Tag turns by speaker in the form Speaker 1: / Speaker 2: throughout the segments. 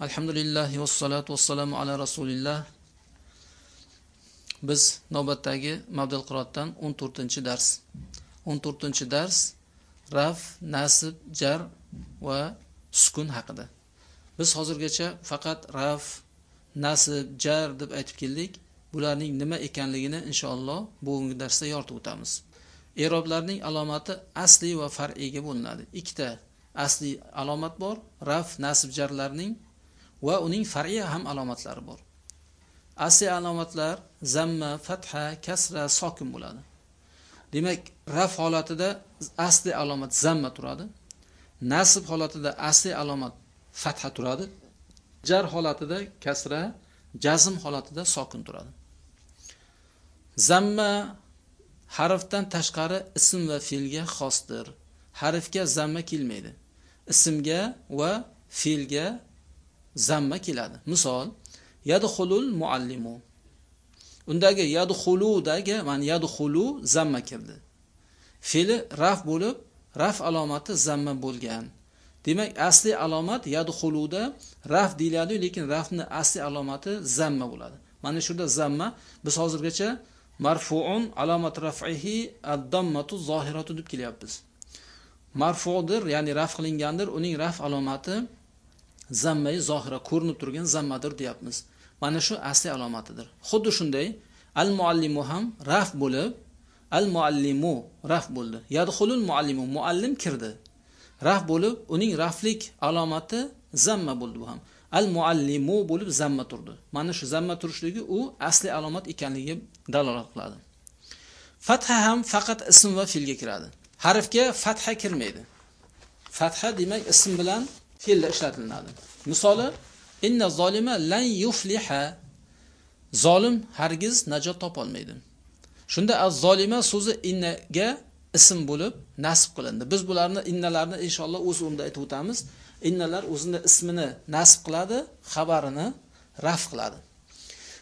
Speaker 1: alhamdulillah vassalatu vassalamu ala rasulillah. Biz navbatdagi mabdal qiroatdan 14 dars. 14 dars raf nasib jar va sukun haqida. Biz hozirgacha faqat raf nasib jar deb aytib keldik. Bularning nima ekanligini inshaalloh bugungi darsda yoritib o'tamiz. Eroblarning alomati asli va far'iyga bo'linadi. Ikkita asli alomat bor raf nasib jarlarning va uning far'iy ham alomatlari bor. Asli alomatlar zamma fatha kasra sokin bo'ladi. Demak raf holatida asli alomat zamma turadi nasb holatida asli alomat fatha turadi jar holatida kasra jazm holatida sokin turadi. Zamma harfdan tashqari ism va fe'lga xosdir. Harfga zamma kelmaydi. Ismga va fe'lga zamma keladi. Misol yadkhulul muallimu. Undagi yadkhuludagi mana yadkhulu zamma kirdi fe'li raf bo'lib raf alomati zamma bo'lgan. Demak asli alomat yadkhuluda raf deyiladi lekin rafni asli alomati zamma bo'ladi. Mana shu zamma biz hozirgacha marfuun alomat raf'ihi ad-dammatu zohiratu deb kelyapmiz. Marfudir ya'ni raf qilingandir uning raf alomati zammai zohira ko'rinib turgan zammadir deyapmiz. Mana shu asli alomatidir. Xuddi shunday al muallimu ham raf bo'lib al muallimu raf bo'ldi. Yadxulul muallimu muallim kirdi. Raf bo'lib uning raflik alomati zamma bo'ldi bu ham. Al muallimu bo'lib zamma turdi. Mana shu zamma turishligi u asli alomat ekanligiga dalolat qiladi. Fatha ham faqat ism va fe'lga kiradi. Harfga fatha kirmaydi. Fatha demak ism bilan fe'lda ishlatilinadi misoli inna zolima lan yufliha. Zolim hargiz najot topolmaydi. Shunda az zolima so'zi innaga ism bo'lib nasb qilindi. Biz bularni innalarni inshaalloh o'z o'rnida aytib o'tamiz. Innalar o'zini ismini nasb qiladi xabarini raf qiladi.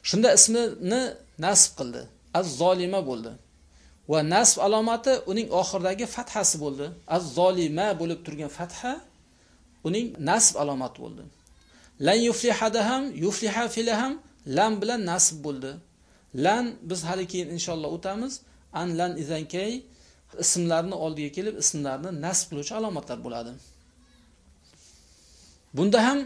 Speaker 1: Shunda ismini nasb qildi. Az zolima bo'ldi. Va nasb alomati uning oxiridagi fathasi bo'ldi. Az zolima bo'lib turgan fatha uning nasb alomati bo'ldi. Lan yuflihada ham yufliha fili ham lam bilan nasb bo'ldi. Lan biz hali keyin inshaalloh o'tamiz. An lan izankay ismlarni oldiga kelib ismlarni nasb qiluvchi alomatlar bo'ladi. Bunda ham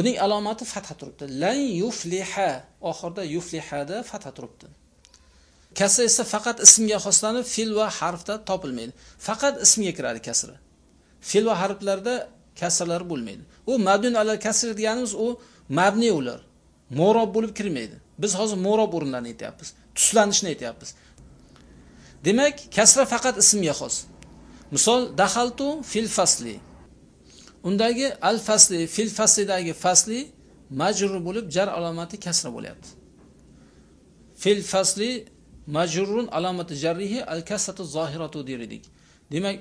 Speaker 1: uning alomati fatha turibdi. Lan yufliha oxirida yuflihada fatha turibdi. Kasra esa faqat ismga xoslanib fe'l va harfda topilmaydi. Faqat ismga kiradi kasra fe'l va harflarda kasrlari bo'lmaydi. U mabnun ala kasr deganimiz u mabni ular. Mo'rob bo'lib kirmaydi. Biz hozir mo'rob o'rinlarini aytyapmiz. Tuslanishni aytyapmiz. Demak kasra faqat ismga xos. Misol dahaltu fil fasli. Undagi al fasli fil faslidagi fasli majrur bo'lib jar alomati kasra bo'lyapti. Fil fasli majrurun alomati jarrihi al kasratu zohiratu der edik. Demak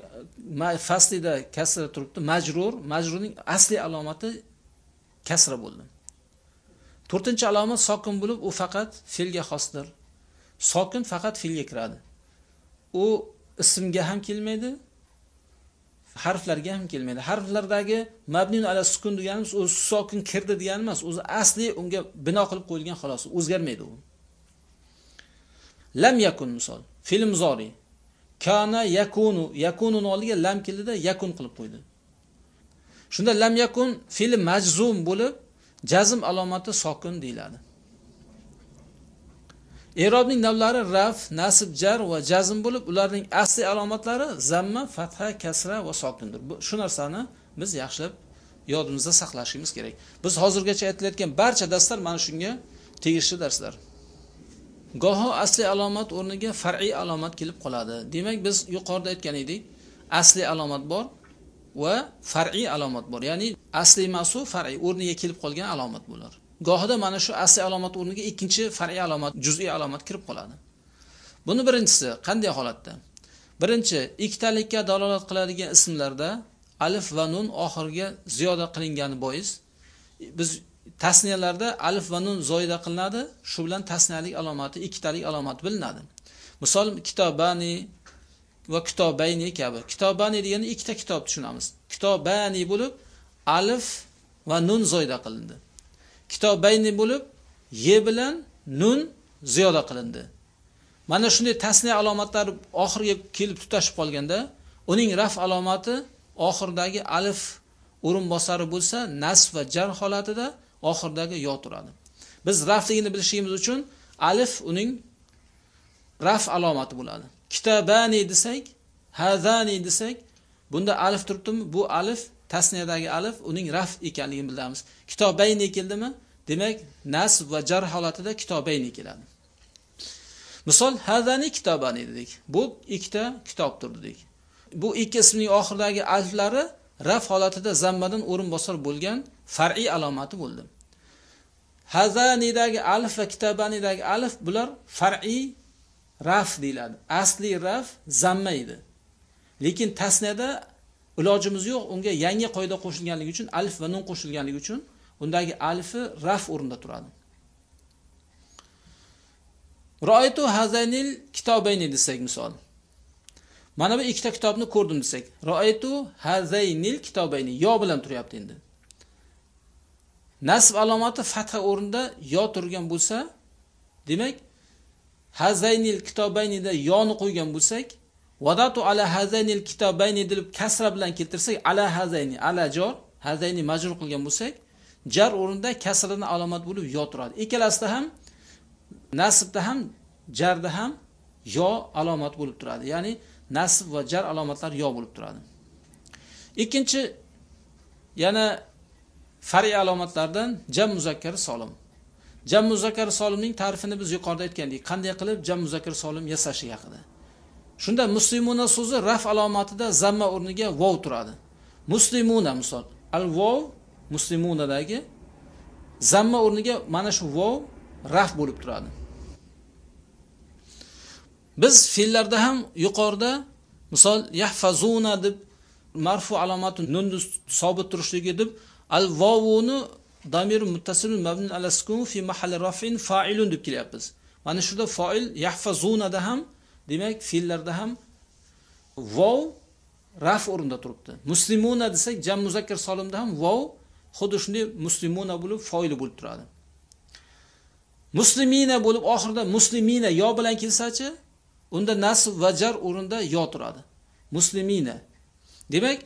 Speaker 1: faslida kasra turibdi. Majrur majrurning asli alomati kasra bo'ldi. To'rtinchi alomat sokin bo'lib u faqat fe'lga xosdir. Sokin faqat fe'lga kiradi. U ismga ham kelmaydi harflarga ham kelmaydi. Harflardagi mabnin ala sukun deganimiz u sokin kirdi degani emas o'zi asli unga bino qilib qo'yilgan xolos o'zgarmaydi u. Lam yakun misol fe'l muzori kana yakunu yakununi oldiga lam keldida yakun qilib qo'ydi. Shunda lam yakun fe'li majzum bo'lib jazm alomati sokin deyiladi. Erobning navlari raf nasib jar va jazm bo'lib ularning asli alomatlari zamma fatha kasra va sokindir. Shu narsani biz yaxshilab yodimizda saqlashimiz kerak. Biz hozirgacha aytilayotgan barcha darslar mana shunga tegishli darslar. Goho asli alomat o'rniga far'iy alomat kelib qoladi. Demak biz yuqorida aytgan edik asli alomat bor va far'iy alomat bor. Ya'ni asli masu far'iy o'rniga kelib qolgan alomat bular gohida mana shu asli alomat o'rniga ikkinchi far'iy alomat juz'iy alomat kirib qoladi. Buni birinchisi qanday holatda? Birinchi ikkitalikka dalolat qiladigan ismlarda alif va nun oxiriga ziyoda qilingani bois biz tasniyalarda alif va nun zoida qilinadi shu bilan tasniyalik alomati ikkitalik alomati bilinadi misol kitobani va kitobayni kabi kitobani degani ikkita kitob tushunamiz kitobani bo'lib alif va nun zoyida qilindi. Kitobayni bo'lib ye bilan nun ziyoda qilindi. Mana shunday tasniya alomatlari oxirga kelib tutashib qolganda, uning raf alomati oxirdagi alif o'rin bosari bo'lsa, nasb va jar holatida oxirdagi yo turadi. Biz rafligini bilishimiz uchun alif uning raf alomati bo'ladi. Kitabani desak, hazani desak, bunda alif turibdimi? Bu alif tasniyadagi alif uning raf ekanligini bilamiz. Kitobayni keldimi? Demak, nasb va jar holatida kitobayni keladi. Misol hazani kitobani dedik. Bu ikkita kitobdir dedik. Bu ikki ismning oxiridagi aliflari raf holatida zammadan o'rin bosar bo'lgan far'iy alomati bo'ldi. Hazanidagi alif va kitabanidagi alif bular far'iy raf deyiladi. Asli raf zamma edi. Lekin tasniyada ilojimiz yo'q, unga yangi qoida qo'shilganligi uchun alif va nun qo'shilganligi uchun undagi alifi raf o'rinda turadi. Ra'aytu hazaynil kitobayni desak misol. Mana bu ikkita kitobni ko'rdim desak, ra'aytu hazaynil kitobayni yo bilan turyapti endi. Nasb alomati fatha o'rinda yo turgan bo'lsa, demak hazaynil kitobaynida yoni qo'ygan bo'lsak, vadatu ala hazaynil kitobayni deb kasra bilan keltirsak, ala hazayni, ala jor, hazayni majrur qilgan bo'lsak, jar o'rinda kasradan alomat bo'lib yo turadi. Ikkalasida ham nasbda ham jarda ham yo alomat bo'lib turadi. Ya'ni nasb va jar alomatlari yo bo'lib turadi. Ikkinchi yana far'iy alomatlardan jam muzakkar solim. Jam muzakkar solimning ta'rifini biz yuqorida aytgandik. Qanday qilib jam muzakkar solim yasashi haqida. Shunda muslimuna so'zi raf alomatida zamma o'rniga vov turadi. Muslimuna misol. Al-vov muslimunadagi zamma o'rniga mana shu vov raf bo'lib turadi. Biz fe'llarda ham yuqorida misol yahfazuna deb marfu alomati nun sobit turishligi deb al vovuni damir muttasil mabni ala sukun fi mahalli raf'in fa'ilun deb kelyapmiz. Mana shunda fa'il yahfazunada ham demak fe'llarda ham vov raf o'rinda turibdi. Muslimuna desak jam muzakkar solimda ham vov xuddi shunday muslimuna bo'lib foili bo'lib turadi. Muslimina bo'lib oxirida muslimina yo bilan kelsa-chi, unda nasb va jar o'rinda yo turadi. Muslimina. Demak,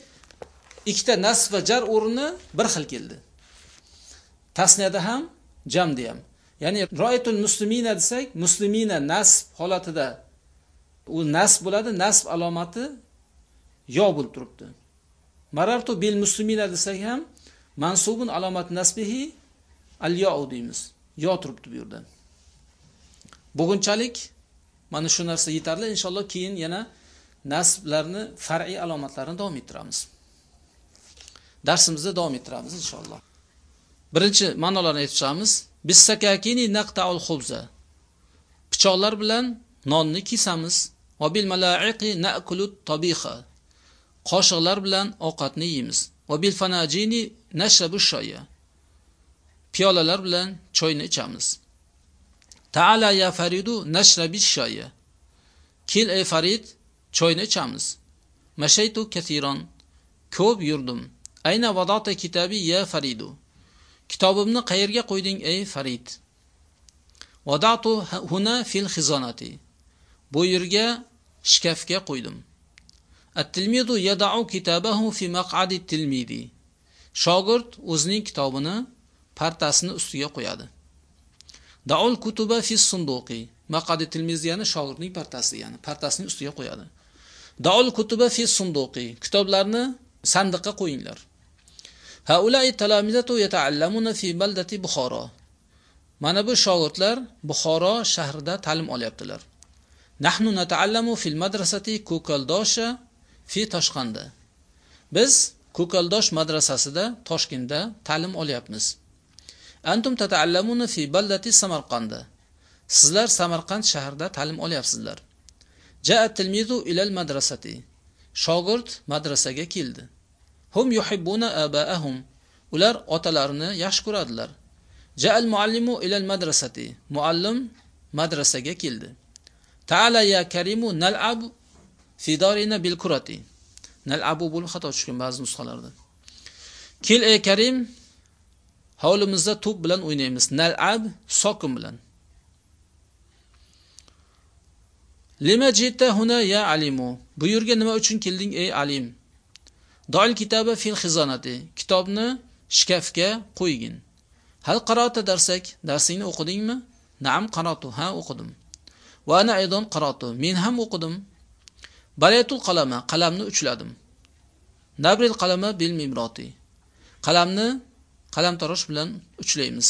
Speaker 1: ikkita nasb va jar o'rni bir xil keldi. Tasniyada ham, jamda ham. Ya'ni ro'aytul muslimina desak, muslimina nasb holatida u nasb bo'ladi, nasb alomati yo bo'lib turibdi. Marartu bil muslimina desak ham mansubun alomat nasbihi al-yo deymiz. Yo turibdi bu yerda. Bugunchalik mana shu narsa yetarli. Inshaalloh keyin yana nasblarni far'iy alomatlarini davom ettiramiz. Darsimizni davom ettiramiz inshaalloh. Birinchi ma'nolarni aytib chiqamiz. bissakakini naqta'ul xubza Pichoqlar bilan nonni kesamiz. Va bil mala'iqi na'kulut tabiha. Qoshiqlar bilan ovqatni yeymiz. Va bil fanajini nashrabu shoya. Piyolalar bilan choyni ichamiz. Ta'ala ya Faridu nashrabi shoya. Kel ey Farid, choyni ichamiz. Mashaytu kathiron. Ko'p yurdim. Ayna vadata kitabi ya Faridu. Kitobimni qayerga qo'yding ey Farid? Vadatu huna fil xizonati. Bu yerga shkafga qo'ydim. At-tilmidu yada'u kitabahu fi maq'adi tilmidi. Shogird o'zining kitobini partasini ustiga qo'yadi. Da'ul kutuba fi sunduqi. Maq'adi tilmiz ya'ni shogirdning partasi, ya'ni partasining ustiga qo'yadi. Da'ul kutuba fi sunduqi. Kitoblarni sandiqqa qo'yinglar. Haulai talamizatu yata'allamuna fi baldati Buxoro. Mana bu shogirdlar Buxoro shahrida ta'lim olyaptilar. Nahnu nata'allamu fil madrasati Kokaldosha fi Toshqanda. Biz Ko'kaldosh madrasasida Toshkentda ta'lim olyapmiz. Antum tata'allamuna fi baldati Samarqanda. Sizlar Samarqand shahrida ta'lim olyapsizlar. Ja'a tilmizu ila al-madrasati. Shogird madrasaga keldi. Hum yuhibbuna aba'ahum. Ular otalarini yaxshi ko'radilar. Ja'al muallimu ila al-madrasati. Muallim madrasaga keldi. Ta'ala ya Karimu nal'ab fi darina bil kurati. Nal'abu bul xato tushgan ba'zi nusxalarda. Kel ey Karim, hovlimizda to'p bilan o'ynaymiz nalab sokin bilan lima jita huna ya alimu bu yerga nima uchun kelding ey alim doil kitobi fil xizonati. Kitobni shkafga qo'ygin. Hal qarota darsak darsingni o'qidingmi? Naam qaratu ha o'qidim. Va ana aydon qaratu men ham o'qidim. Balayatul qalama qalamni uchladim. Nabril qalama bil mimroti qalamni qalamtarosh bilan uchlaymiz.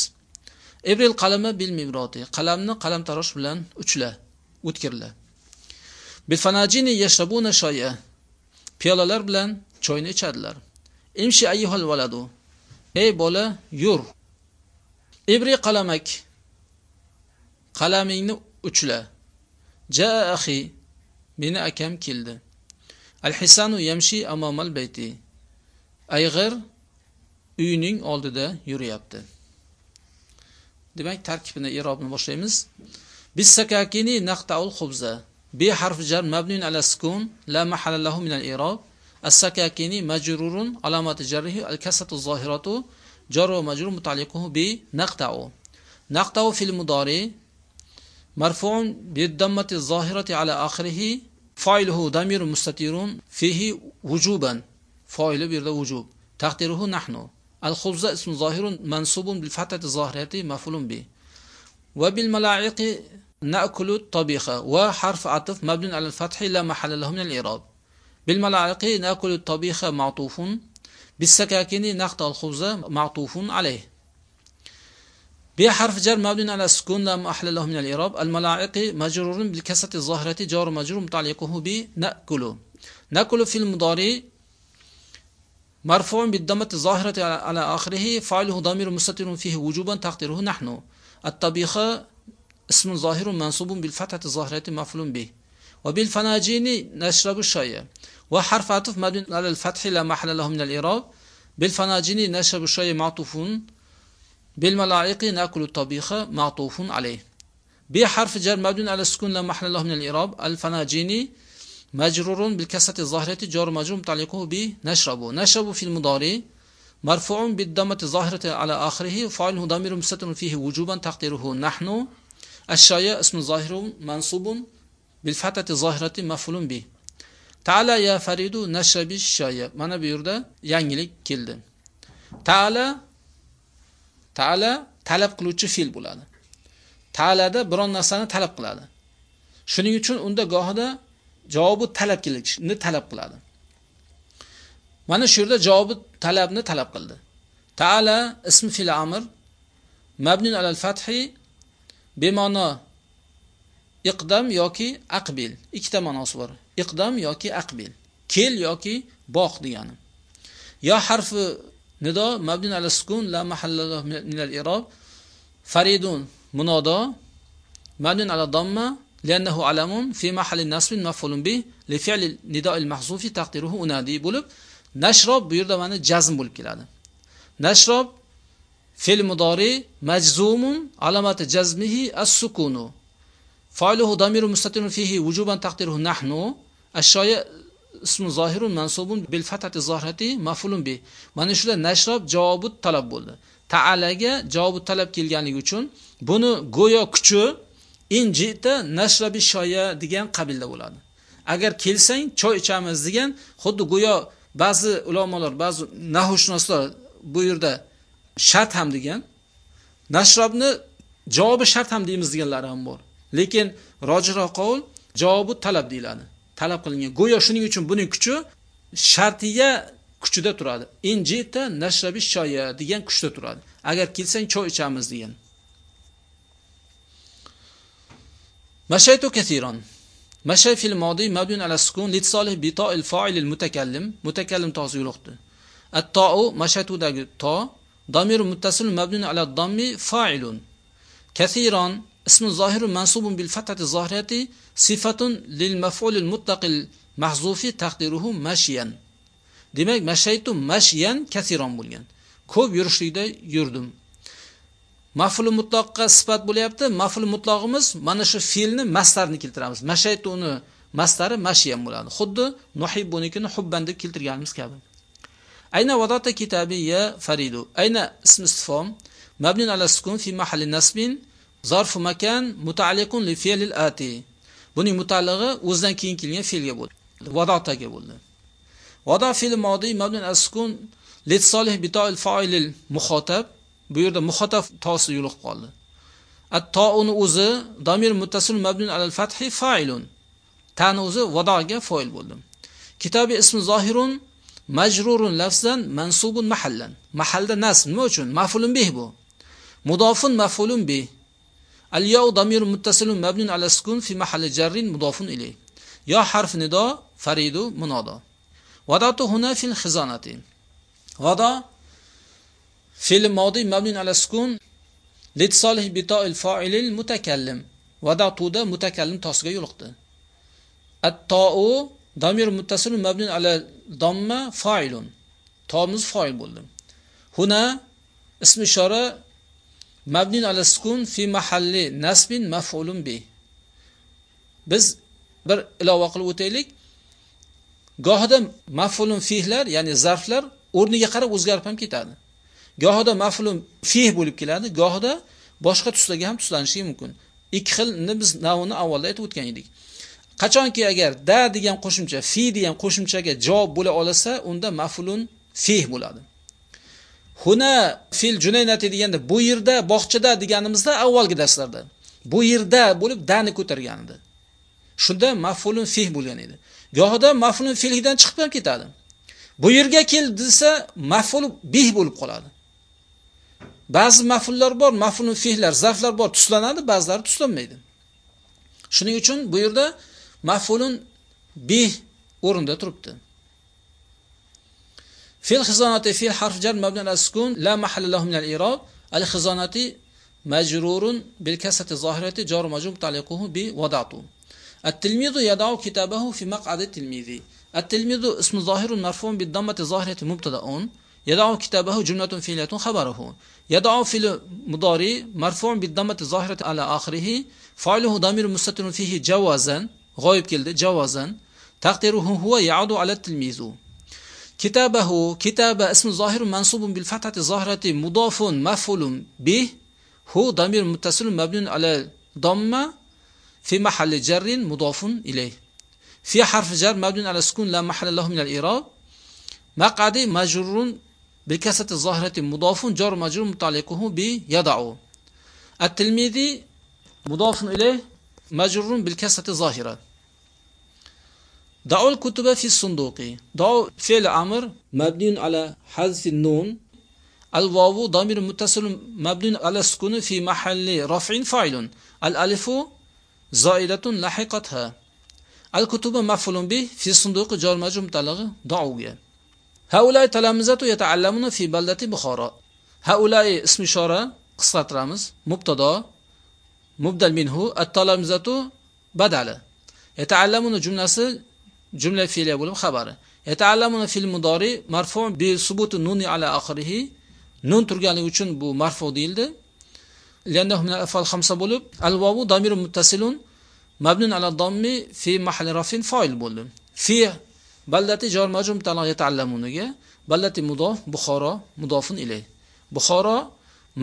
Speaker 1: Ibril qalama bil mimroti qalamni qalamtarosh bilan uchla o'tkirla. Bil fanajini yashrabuna shoya. Piyolalar bilan choyni ichadilar. Imshi ayyuhal valadu ey bola yur. Ibri qalamak. Qalamingni uchla. Ja axi meni akam keldi. Al hisanu yamshi amomal bayti ayg'ir uyining oldida yuryapti. Demak tarkibini irobni boshlaymiz. Bis sakakini naqtaul khubza bi harf jar mabnun ala sukun la mahalla lahu min al irob. السكاكيني مجرور علامة جره الكسة الظاهرة جر ومجرور متعلقه بنقطع نقطع في المضارع مرفوع بالضمة الظاهرة على آخره. فاعله ضمير مستتير فيه وجوبا. فاعله بيرد وجوب. تقديره نحن. الخبز اسم ظاهر منصوب بالفتحة الظاهرة مفعول به. وبالملاعق نأكل الطبيخة وحرف عطف مبني على الفتح لا محل له من الإعراب. بالملاعق نأكل الطبيخ معطوف. بالسكاكين نقطع الخبز معطوف عليه. بحرف جر مبني على السكون لا محل له من الإعراب. الملاعق مجرور بالكسرة الظاهرة. جار مجرور متعلقه بنأكل نأكل في المضارع. مرفوع بالضمة الظاهرة على آخره. فاعله ضمير مستتر فيه وجوبا تقديره نحن. الطبيخ اسم ظاهر منصوب بالفتحة الظاهرة مفعول به. وبالفناجين نشرب الشاي وحرف عطف مبني على الفتح لا محل له من الإعراب. بالفناجين نشرب الشاي معطوف بالملائق نأكل الطبيخ معطوف عليه. بحرف جر مبني على السكون لا محل له من الإعراب. الفناجيني مجرور بالكسرة الظاهرة. جار مجرور متعلقه بنشرب نشرب في المضارع. مرفوع بالضمة الظاهرة على آخره. فاعله ضمير مستتر فيه وجوبا تقديره نحن. الشاي اسم ظاهر منصوب. Bil fathati zahirati mafulun bi. Teala ya faridu neşrebi şaya. Mana bu yerda yangilik keldi. Teala Teala talab qiluvchi fe'l bo'ladi. Ta'alada biron narsani talab qiladi. Shuning uchun unda gohida javobi talab kelishni talab qiladi. Mana shu yerda javobi talabni talab qildi. Ta'ala ismi fil amr mabnun alal fathi bima'no iqdam yoki aqbil ikkita ma'nosi bor iqdam yoki aqbil kel yoki boq degani yo harfi nido mabnun ala sukun la mahalla min al irob faridun munodo mabnun ala damma لأنه علم في محل نصب مفعول به لفعل النداء المحذوف تقديره أنادي bo'lib nashrab bu yerda mana jazm bo'lib keladi nashrab fe'l mudori majzumun alamati jazmihi as-sukunu Fa'luhu damirun mustatirun fihi wujuban taqdiruhu nahnu. Ash-shoya ismi zohirun mansubun bil fathati zohirati maf'ulun bi. Mana shuda nashrab javobi talab bo'ldi. Taalaga javobi talab kelganligi uchun buni go'yo kuchi injita nashrabi shoya degan qabilda bo'ladi. Agar kelsang choy ichamiz degan xuddi go'yo ba'zi ulamolar ba'zi nahushunoslar bu yerda shart ham degan nashrobni javobi shart ham deymiz deganlar ham bor. lekin rojiro qavl javobu talab deyiladi. Talab qilingan. Go'yo shuning uchun buning kuchi shartiya kuchida turadi. Injita nashrabi shoya degan kuchda turadi. Agar kelsang choy ichamiz degan. Mashaytu kathiran. mashay fil modiy mabdun ala sukun litsolih fa'il foilil mutakallim. Mutakallim tosi yo'liqdi. At tou mashatudagi to damir muttasil mabdun ala dammi fa'ilun. Kathiran اسم ظاهر منصوب بالفتحة الظاهرة صفة للمفعول المطلق المحذوف تقديره مشيا demak mashaytu mashyan kasiron bo'lgan ko'p yurishlikda yurdim maful mutloqqa sifat bo'lyapti maful mutlog'imiz mana shu fe'lni mastarni keltiramiz mashaytu uni mastari mashyan bo'ladi xuddi nuhibbunikini hubban deb keltirganimiz kabi ayna wadata kitabi ya faridu ayna ism istifhom mabni ala sukun fi mahalli nasbin zarfu makan mutaalliqun li fi'l al-ati buning mutaallig'i o'zidan keyin kelgan fe'lga bo'ldi vadotaga bo'ldi vado fe'l modi mabni ala sukun litsolih bitoil fa'ilil muxotab bu yerda muxotab tosi yo'liqib qoldi at-to'uni o'zi damir muttasil mabni ala al-fathi fa'ilun tani o'zi vadoga foil bo'ldi kitobi ismi zohirun majrurun lafzan mansubun mahallan mahalda nasb nima uchun maf'ulun bih bu mudofun maf'ulun bih الياء ضمير متصل مبني على السكون في محل جر مضاف إليه. يا حرف نداء فريد منادى وضعت هنا في الخزانة. وضع فعل ماضي مبني على السكون لاتصاله بتاء الفاعل المتكلم. وضعت ده متكلم تصغى يلقط. التاء ضمير متصل مبني على ضمة فاعل. تامز فاعل. bo'ldi هنا اسم إشارة mabnin ala sukun fi mahalli nasbin maf'ulun bi. Biz bir ilova qilib o'taylik. Gohida maf'ulun fihlar, ya'ni zarflar o'rniga qarab o'zgarib ham ketadi. Gohida maf'ulun fih bo'lib keladi, gohida boshqa tuslarga ham tuslanishi mumkin. Ikki xilni biz navni avvalda aytib o'tgan edik. Qachonki agar da degan qo'shimcha, fi degan qo'shimchaga javob bo'la olsa, unda maf'ulun fih bo'ladi. Huna fil junaynati deganda bu yerda bog'chada deganimizda avvalgi darslarda. Bu yerda bo'lib dani ko'targan edi shunda maf'ulun fih bo'lgan edi. Gohida maf'ulun filhidan chiqib ham ketadi. Bu yerga kel desa maf'ul bih bo'lib qoladi. Ba'zi maf'ullar bor maf'ulun fihlar zarflar bor tuslanadi ba'zilari tuslanmaydi. Shuning uchun bu yerda maf'ulun bih o'rinda turibdi. في الخزانة في حرف جر مبني على السكون لا محل له من الإعراب الخزانة مجرور بالكسرة الظاهرة جار مجرور تعليقه بوضعته. التلميذ يضع كتابه في مقعد التلميذ. التلميذ اسم ظاهر مرفوع بالضمة الظاهرة مبتدأ. يضع كتابه جملة فعلية خبره. يضع في المضارع مرفوع بالضمة الظاهرة على آخره. فعله ضمير مستتر فيه جوازا غايب كلد جوازا. تقديره هو يعود على التلميذ. كتابه كتاب اسم ظاهر منصوب بالفتحة الظاهرة مضاف مفعول به. هو ضمير متصل مبني على ضمة في محل جر مضاف إليه. في حرف جر مبني على سكون لا محل له من الإعراب مقعد مجرور بالكسرة الظاهرة مضاف جر مجرور متعلقه بيضع التلميذ مضاف إليه مجرور بالكسرة الظاهرة. دعوا الكتب في الصندوق. دعوا فعل أمر مبني على حذف النون. الواو ضمير متصل مبني على السكون في محل رفع فاعل. الألف زائدة لاحقتها. الكتب مفعول به في الصندوق جار مجرور متعلق دعوة هؤلاء تلامذة يتعلمون في بلدة بخارى. هؤلاء اسم إشارة قصة رمز مبتدا مبدل منه التلامذة بدل يتعلمون جملة jumla fe'liya bo'lib xabari. Yata'allamuna fil mudori marfu bi subuti nuni ala oxirihi nun turganligi uchun bu marfu deyildi. Liannahu min al-afal xamsa bo'lib al-wawu damirun muttasilun mabnun ala dammi fi mahalli rafin fa'il bo'ldi. Fi ballati jor majrum talo yata'allamunaga ballati mudof buxoro mudofun ilay buxoro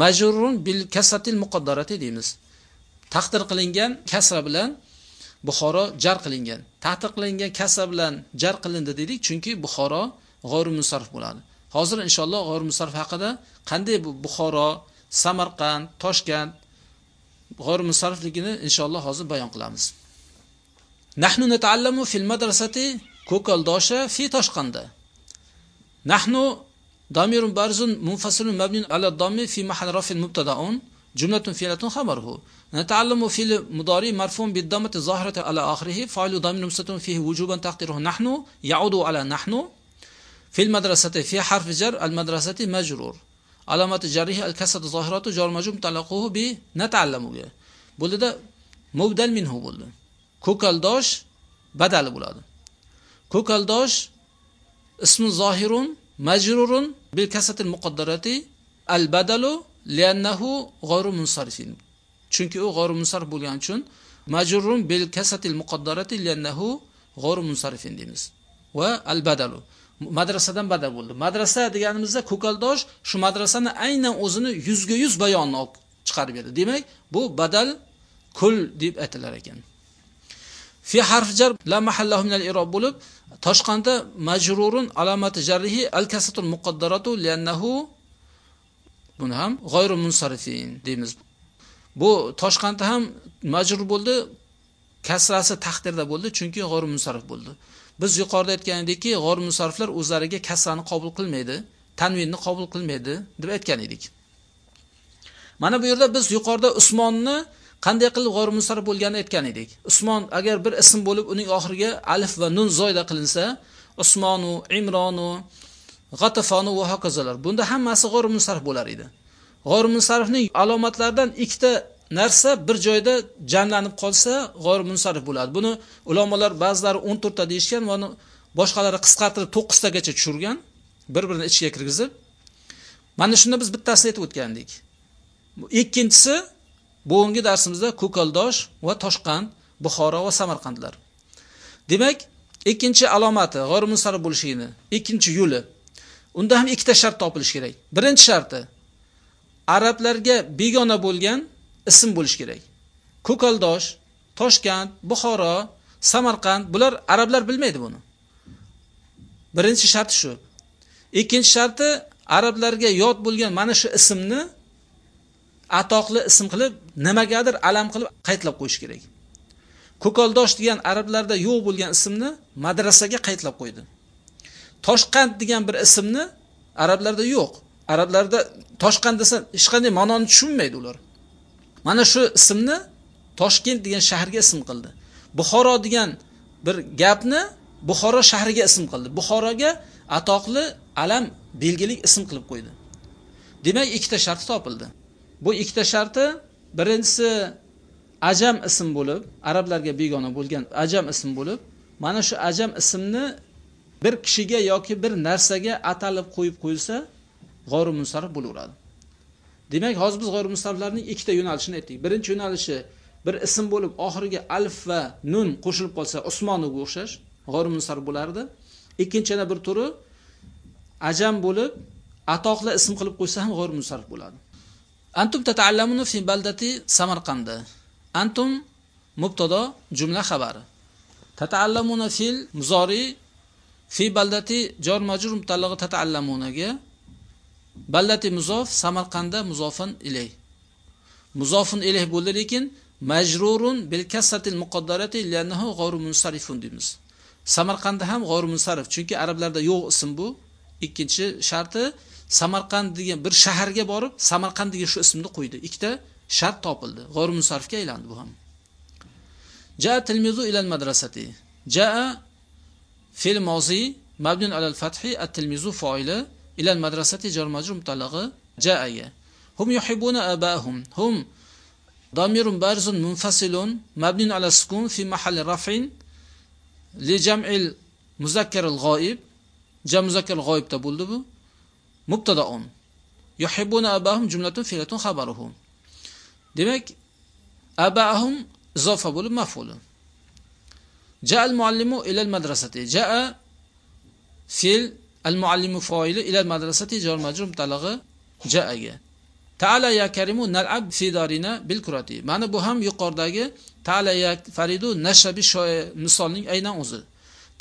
Speaker 1: majrurun bil kasratil muqaddarati deymiz. Taqdir qilingan kasra bilan buxoro jar qilingan ta'tiqlangan kasa bilan jar qilindi dedik chunki buxoro g'oru musarf bo'ladi. Hozir inshaalloh g'oru musarf haqida qanday bu buxoro samarqand toshkent g'oru musarfligini inshaalloh hozir bayon qilamiz. Nahnu nataallamu fil madrasati ko'kaldosha fi toshqanda nahnu damirun barzun munfasilun mabnun ala dammi fi mahalli rafin mubtadaun. جملة فعلة خبره. نتعلم في المضارع مرفوع بالضمة الظاهرة على آخره. فاعل ضمير مستتر فيه وجوبا تقديره. نحن يعود على نحن. في المدرسة في حرف جر المدرسة مجرور. علامة جره الكسرة الظاهرة جار مجرور متعلقه بنتعلم بولده مبدل منه بولده كوكالداش بدل بولده كوكالداش اسم ظاهر مجرور بالكسرة المقدرة البدل liannahu g'oru munsarifin chunki u g'oru munsarif bo'lgani uchun majrurun bil kasatil muqaddarati liannahu g'oru munsarifin deymiz va al badalu madrasadan badal bo'ldi madrasa deganimizda ko'kaldosh shu madrasani aynan o'zini 100 ga 100 bayonini olib chiqarib berdi. demak bu badal kul deb aytilar ekan fi harf jar la mahallahu min al-irob bo'lib Toshqanda majrurun alomati jarrihi al-kasatul muqaddaratu li'annahu buni ham g'oyru munsarifin deymiz. Bu toshqanda ham majrur bo'ldi kasrasi taqdirda bo'ldi chunki g'oyru munsarif bo'ldi. Biz yuqorida aytganidekki, g'ayru g'oyru munsariflar o'zlariga kasrani qabul qilmaydi tanvinni qabul qilmaydi deb aytgan edik. Mana bu yerda biz yuqorida usmonni qanday qilib g'oyru munsarif bo'lganini aytgan edik. Usmon agar bir ism bo'lib uning oxiriga alif va nun zoyda qilinsa usmonu imronu g'atafonu va hokazolar. Bunda hammasi g'or munsarf bo'lar edi. G'or munsarfning alomatlaridan ikkita narsa bir joyda jamlanib qolsa g'or munsarf bo'ladi. Buni ulamolar ba'zilari 14 ta deyishgan va boshqalari qisqartirib 9 tagacha tushirgan bir birini ichiga kirgizib. Mana shunda biz bittasini aytib o'tgandik. Ikkinchisi bugungi darsimizda ko'kaldosh va toshqand buxoro va samarqandlar. Demak ikkinchi alomati g'or munsarf bo'lishligini ikkinchi yo'li unda ham ikkita shart topilishi kerak. Birinchi sharti arablarga begona bo'lgan ism bo'lishi kerak. Ko'kaldosh toshkent buxoro samarqand bular arablar bilmaydi buni. Birinchi sharti shu. Ikkinchi sharti arablarga yod bo'lgan mana shu ismni atoqli ism qilib nimagadir alam qilib qaytlab qo'yish kerak. Ko'kaldosh degan arablarda yo'q bo'lgan ismni madrasaga qaytlab qo'ydi. Toshqand degan bir ismni arablarda yo'q. Arablarda toshqand desa hech qanday ma'noni tushunmaydi ular. Mana shu ismni toshkent degan shaharga ism qildi. Buxoro degan bir gapni buxoro shahriga ism qildi. Buxoroga atoqli alam belgilik ism qilib qo'ydi. Demak ikkita sharti topildi. Bu ikkita sharti birinchisi ajam ism bo'lib arablarga begona bo'lgan ajam ism bo'lib mana shu ajam ismni bir kishiga yoki bir narsaga atalib qo'yib qo'yilsa g'oru munsarif bo'laveradi. Demak hozir biz g'oru munsariflarning ikkita yo'nalishini aytdik. Birinchi yo'nalishi bir ism bo'lib oxiriga alif va nun qo'shilib qolsa usmonovga o'xshash g'oru munsarif bo'lardi. Ikkinchi yana bir turi ajam bo'lib atoqli ism qilib qo'ysa ham g'oru munsarif bo'ladi. Antum tata'allamuna fi baldati samarqanda antum mubtado jumla xabari. Tata'allamuna fil muzori fi baldati jor majrur mutallaqi tata'allamunaga baldati muzof samarqanda muzofan ilay muzofun ilayh bo'ldi lekin majrurun bil kasratil muqaddarati li'annahu g'ayru munsarifun deymiz. Samarqanda ham g'ayru munsarif chunki arablarda yo'q ism bu. Ikkinchi sharti samarqand degan bir shaharga borib samarqand degan shu ismni qo'ydi. Ikkita shart topildi. G'ayru munsarifga aylandi bu ham. Jaa tilmizu ilal madrasati. Jaa في الماضي مبني على الفتح التلميذ فاعل إلى المدرسة جار مجرور مطلقة جاء هم يحبون آباءهم. هم ضمير بارز منفصل مبني على السكون في محل رفع لجمع المذكر الغائب. جمع المذكر الغائب تبولد بو مبتدا. يحبون آباءهم جملة فعلة خبرهم demak abahum izofa bo'lib maf'ulun جاء المعلم الى المدرسه جاء فعل المعلم فاعل الى المدرسه جار مجرور متعلق جاءga Ta'ala ya karimu nal'ab fi darina bil kurati. Mana bu ham yuqoridagi Ta'ala ya faridu nashabi shoy misolning aynan o'zi.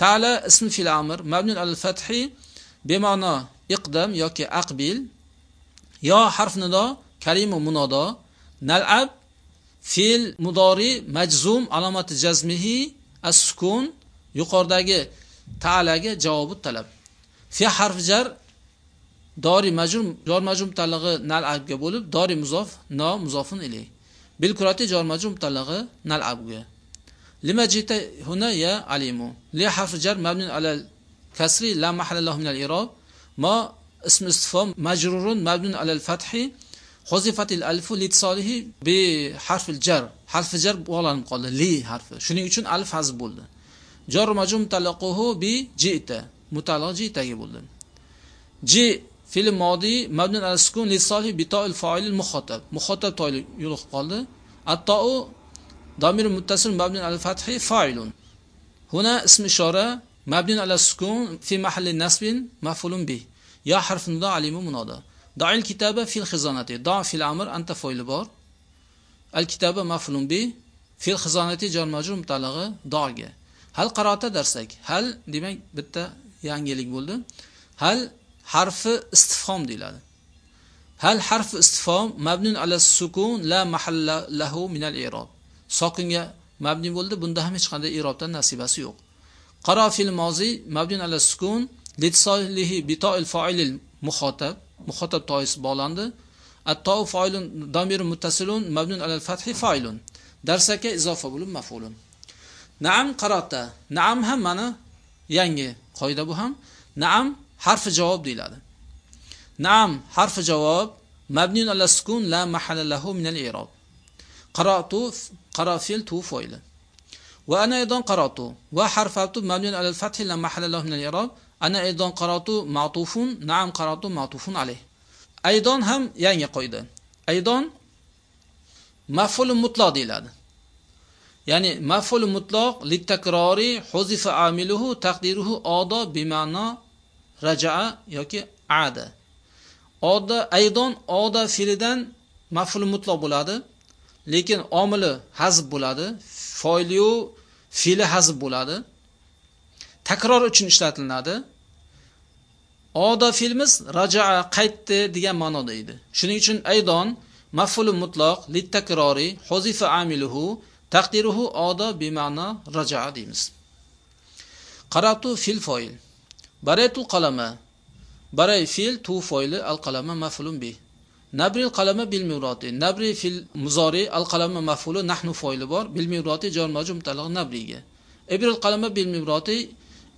Speaker 1: Ta'ala ismi fil amr mabnun al fathi bima'no iqdam yoki aqbil yo harf nido karimu munodo nal'ab fil mudori majzum alomati jazmihi as-sukun yuqoridagi ta'laga javobi talab. Fi harf jar dori majrum jor majrum talig'i nal abga bo'lib dori muzof no muzofun ilay. Bil kurati jor majrum talig'i nal abga lima jita huna ya alimu. Li harf jar mabnun ala kasri la mahalla lahu min al irob ma ism istifham majrurun mabnun ala al fathi. حذفت الألف لتصالحه بحرف الجر. حرف الجر ولا نقول لي حرف. شنو يشون ألف حذف بولد؟ جر مجوم تلقوه بجئت متعلق جئت بولد. جي في الماضي مبني على السكون لتصالحه بطاء الفاعل المخاطب. مخاطب تاء يلوخ قالد الطاء ضمير متصل مبني على الفتح فاعل. هنا اسم إشارة مبني على السكون في محل نسب مفعول به. يا حرف نداء علم منادى da'il kitaba fil xizonati. Da fil amr anta fo'ili bor. Al kitaba maf'ulun bi fil xizonati jar majrur mutalag'i doga hal qarota darsak hal demak bitta yangilik bo'ldi. Hal harfi istifhom deyiladi. Hal harfi istifhom mabnun ala sukun la mahalla lahu min al i'rob sokinga mabni bo'ldi bunda ham hech qanday i'robdan nasibasi yo'q. Qaro fil mozi mabnun ala sukun litisolihi bitoil fa'ilil muxotab. Muxotab toisi bog'landi. At-tau foilun damir muttasilun mabnun alal fathi foilun. Darsaka izofa bo'lib maf'ulun. Naam qarata. Naam ham mana yangi qoida bu ham. Naam harfi javob deyiladi. Naam harfi javob mabnun ala sukun la mahalla lahu min al-i'rob qara'tu qara fil tu foili. Va ana aydan qara'tu. Va harfatu mabnun ala al-fath la mahalla lahu min al-i'rob ana aydon qara'tu ma'tufun naam qara'tu ma'tufun alayh. Aydon ham yangi qoida aydon maf'ul mutloq deyiladi. Ya'ni maf'ul mutloq litakrori huzifa amiluhu taqdiruhu odo bima'no raja'a yoki ada. Oda aydon oda fe'lidan maf'ul mutloq bo'ladi lekin omili hazb bo'ladi foiliyu fe'li hazb bo'ladi. Takror uchun ishlatilinadi oda filmiz raja'a qaytdi degan ma'noda edi. Shuning uchun aydon maf'ul mutloq litakrori huzifa amiluhu taqdiruhu oda bima'no raja'a deymiz. Qaratu fil foil baraytul qalama. Baray fil tu foili al qalama maf'ulun bi nabril qalama bil murati nabri fil muzori al qalama maf'ulu nahnu foili bor. Bil murati jar majum mutalaq nabriga. Ibril qalama bil murati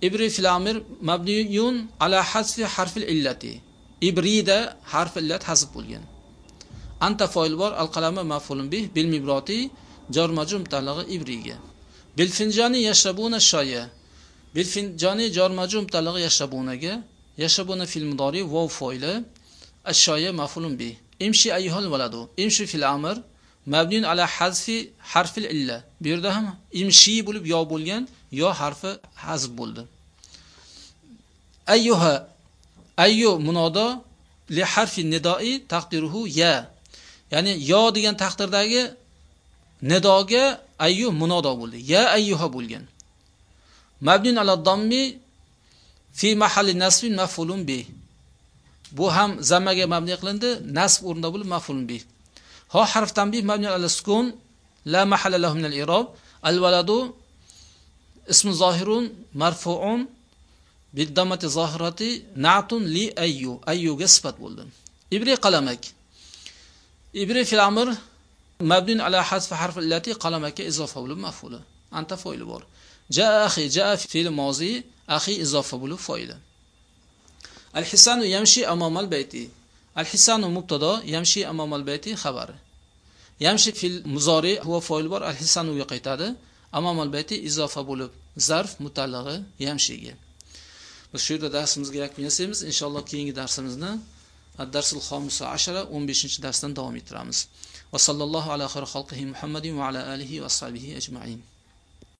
Speaker 1: ibri filamir mabniyun ala hasfi harfil illati. Ibrida harf illat hasb bo'lgan. Anta foil bor alqalama maf'ulun bih bil mibrati jar majum talag'i ibriga. Bil finjani yashrabuna shoya. Bil finjani jor majum talag'i yashabunaga yashabuna fil mudori waw foili. Ashoya maf'ulun bih. Imshi ayyuhal waladu imshi fil amr mabniyun ala hasfi harfil illa. Bu yerda ham imshi bo'lib yo bo'lgan yo harfi hazb bo'ldi. Ayyuha ayyu munodo li harfi nidoi taqdiruhu ya. Ya'ni yo degan taqdirdagi nidoga ayyu munodo bo'ldi. Ya ayyuha bo'lgan. Mabnun ala dammi fi mahalli nasbin maf'ulun bih. Bu ham zammaga mabni qilindi nasb o'rnida bo'lib maf'ulun bih. Ho harf tanbih mabni ala sukun la mahalla lahu min al irob al-waladu اسم ظاهر مرفوع بالضمة ظاهرة نعت لي أيو. أيو جسبت بولدن. إبري قلمك. إبري في الأمر مبني على حذف حرف التي قلمك إضافة بولو مفعولة أنت فويل بور جاء أخي جاء في الماضي أخي إضافة بولو فويل الحسان يمشي أمام البيت. الحسان مبتدا يمشي أمام البيت خبر. يمشي في المزاري هو فويل بور الحسان يقيتadi أمام البيت إضافة bo'lib zarf mutallag'i yamshiga. Biz shu yerda darsimizga yakun yasaymiz. Inshaalloh keyingi darsimizni ad-darsul xomisa ashara 15 darsdan davom ettiramiz. Va sallallohu ala xayri xalqihi muhammadin va ala alihi va ashabihi ajmain.